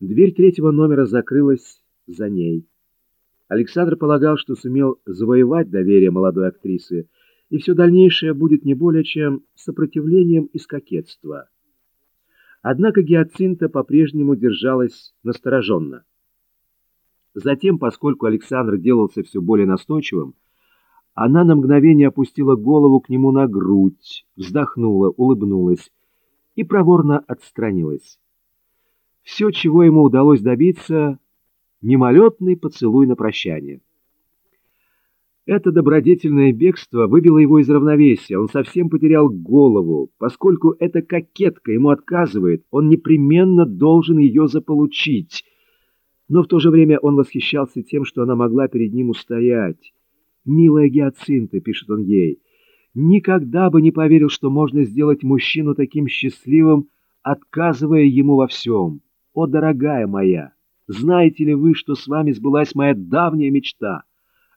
Дверь третьего номера закрылась за ней. Александр полагал, что сумел завоевать доверие молодой актрисы, и все дальнейшее будет не более чем сопротивлением из кокетства. Однако Гиацинта по-прежнему держалась настороженно. Затем, поскольку Александр делался все более настойчивым, она на мгновение опустила голову к нему на грудь, вздохнула, улыбнулась и проворно отстранилась. Все, чего ему удалось добиться, мимолетный поцелуй на прощание. Это добродетельное бегство выбило его из равновесия, он совсем потерял голову. Поскольку эта кокетка ему отказывает, он непременно должен ее заполучить. Но в то же время он восхищался тем, что она могла перед ним устоять. «Милая Гиацинта», — пишет он ей, — «никогда бы не поверил, что можно сделать мужчину таким счастливым, отказывая ему во всем. О, дорогая моя, знаете ли вы, что с вами сбылась моя давняя мечта?»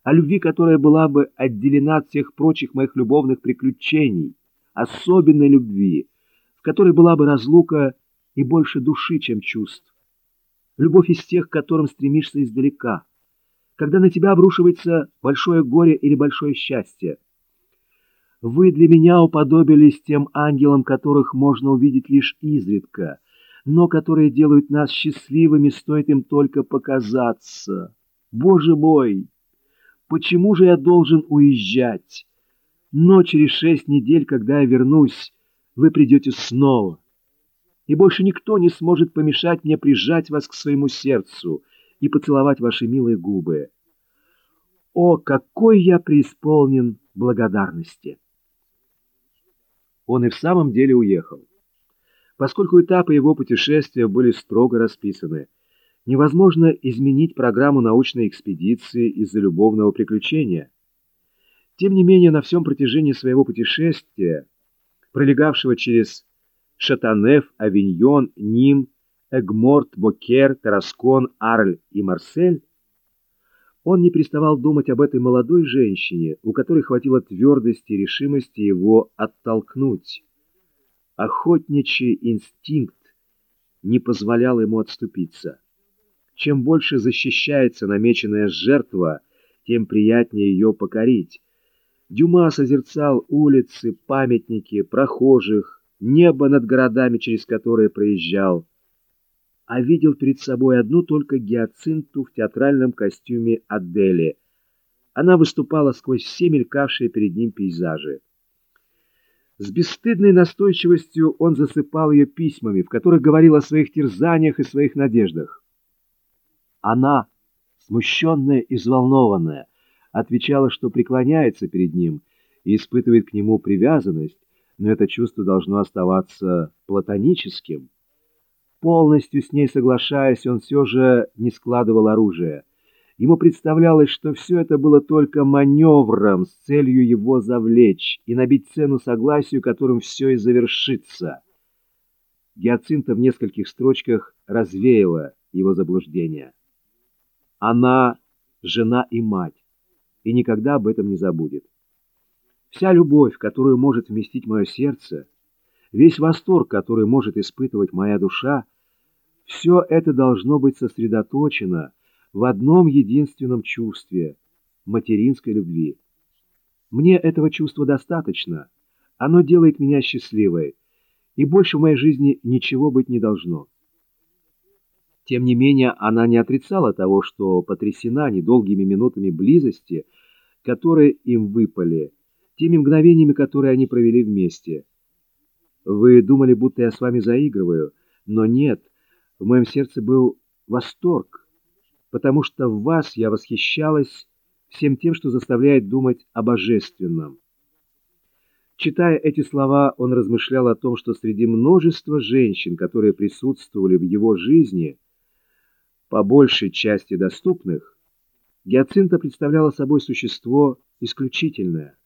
о любви, которая была бы отделена от всех прочих моих любовных приключений, особенной любви, в которой была бы разлука и больше души, чем чувств. Любовь из тех, к которым стремишься издалека, когда на тебя обрушивается большое горе или большое счастье. Вы для меня уподобились тем ангелам, которых можно увидеть лишь изредка, но которые делают нас счастливыми, стоит им только показаться. Боже мой! Почему же я должен уезжать? Но через шесть недель, когда я вернусь, вы придете снова. И больше никто не сможет помешать мне прижать вас к своему сердцу и поцеловать ваши милые губы. О, какой я преисполнен благодарности! Он и в самом деле уехал. Поскольку этапы его путешествия были строго расписаны, невозможно изменить программу научной экспедиции из-за любовного приключения. Тем не менее, на всем протяжении своего путешествия, пролегавшего через Шатанеф, Авиньон, Ним, Эгморт, Бокер, Тараскон, Арль и Марсель, он не переставал думать об этой молодой женщине, у которой хватило твердости и решимости его оттолкнуть. Охотничий инстинкт не позволял ему отступиться. Чем больше защищается намеченная жертва, тем приятнее ее покорить. Дюма созерцал улицы, памятники, прохожих, небо над городами, через которые проезжал, а видел перед собой одну только гиацинту в театральном костюме Адели. Она выступала сквозь все мелькавшие перед ним пейзажи. С бесстыдной настойчивостью он засыпал ее письмами, в которых говорил о своих терзаниях и своих надеждах. Она, смущенная и взволнованная, отвечала, что преклоняется перед ним и испытывает к нему привязанность, но это чувство должно оставаться платоническим. Полностью с ней соглашаясь, он все же не складывал оружие. Ему представлялось, что все это было только маневром с целью его завлечь и набить цену согласию, которым все и завершится. Гиацинта в нескольких строчках развеяла его заблуждение. Она жена и мать, и никогда об этом не забудет. Вся любовь, которую может вместить мое сердце, весь восторг, который может испытывать моя душа, все это должно быть сосредоточено в одном единственном чувстве — материнской любви. Мне этого чувства достаточно, оно делает меня счастливой, и больше в моей жизни ничего быть не должно. Тем не менее, она не отрицала того, что потрясена недолгими минутами близости, которые им выпали, теми мгновениями, которые они провели вместе. Вы думали, будто я с вами заигрываю, но нет, в моем сердце был восторг, потому что в вас я восхищалась всем тем, что заставляет думать о божественном. Читая эти слова, он размышлял о том, что среди множества женщин, которые присутствовали в его жизни, по большей части доступных, Гиацинта представляла собой существо исключительное.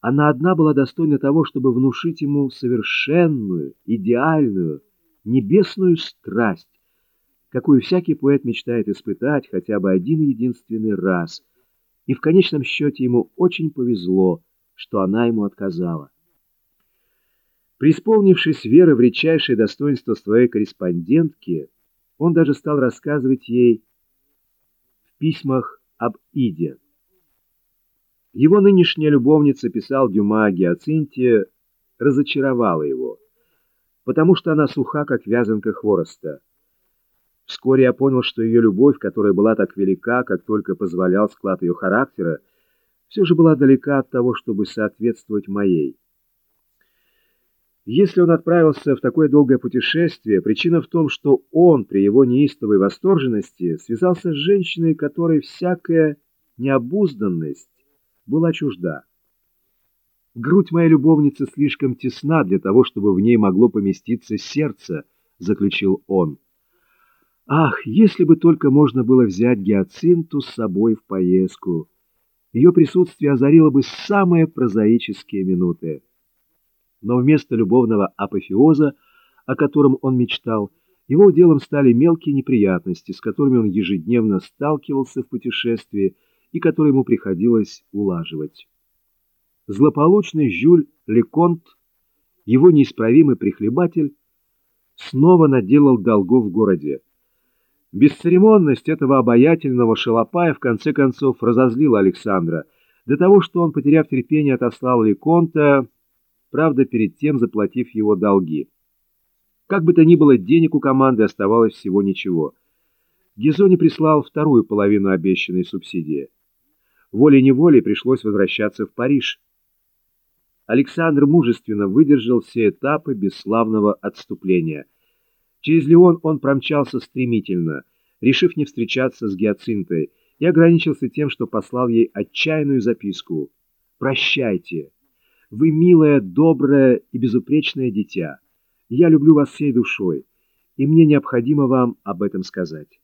Она одна была достойна того, чтобы внушить ему совершенную, идеальную, небесную страсть, какую всякий поэт мечтает испытать хотя бы один единственный раз, и в конечном счете ему очень повезло, что она ему отказала. Преисполнившись веры в редчайшее достоинство своей корреспондентки, Он даже стал рассказывать ей в письмах об Иде. Его нынешняя любовница, писал Дюма о Гиацинте, разочаровала его, потому что она суха, как вязанка хвороста. Вскоре я понял, что ее любовь, которая была так велика, как только позволял склад ее характера, все же была далека от того, чтобы соответствовать моей. Если он отправился в такое долгое путешествие, причина в том, что он при его неистовой восторженности связался с женщиной, которой всякая необузданность была чужда. Грудь моей любовницы слишком тесна для того, чтобы в ней могло поместиться сердце, заключил он. Ах, если бы только можно было взять гиацинту с собой в поездку. Ее присутствие озарило бы самые прозаические минуты. Но вместо любовного апофеоза, о котором он мечтал, его делом стали мелкие неприятности, с которыми он ежедневно сталкивался в путешествии и которые ему приходилось улаживать. Злополучный Жюль Леконт, его неисправимый прихлебатель, снова наделал долгов в городе. Бесцеремонность этого обаятельного шалопая в конце концов разозлила Александра до того, что он, потеряв терпение, отослал Леконта, правда, перед тем заплатив его долги. Как бы то ни было, денег у команды оставалось всего ничего. Гизони прислал вторую половину обещанной субсидии. Волей-неволей пришлось возвращаться в Париж. Александр мужественно выдержал все этапы бесславного отступления – Через Леон он промчался стремительно, решив не встречаться с Гиацинтой, и ограничился тем, что послал ей отчаянную записку. «Прощайте! Вы милое, доброе и безупречное дитя. Я люблю вас всей душой, и мне необходимо вам об этом сказать».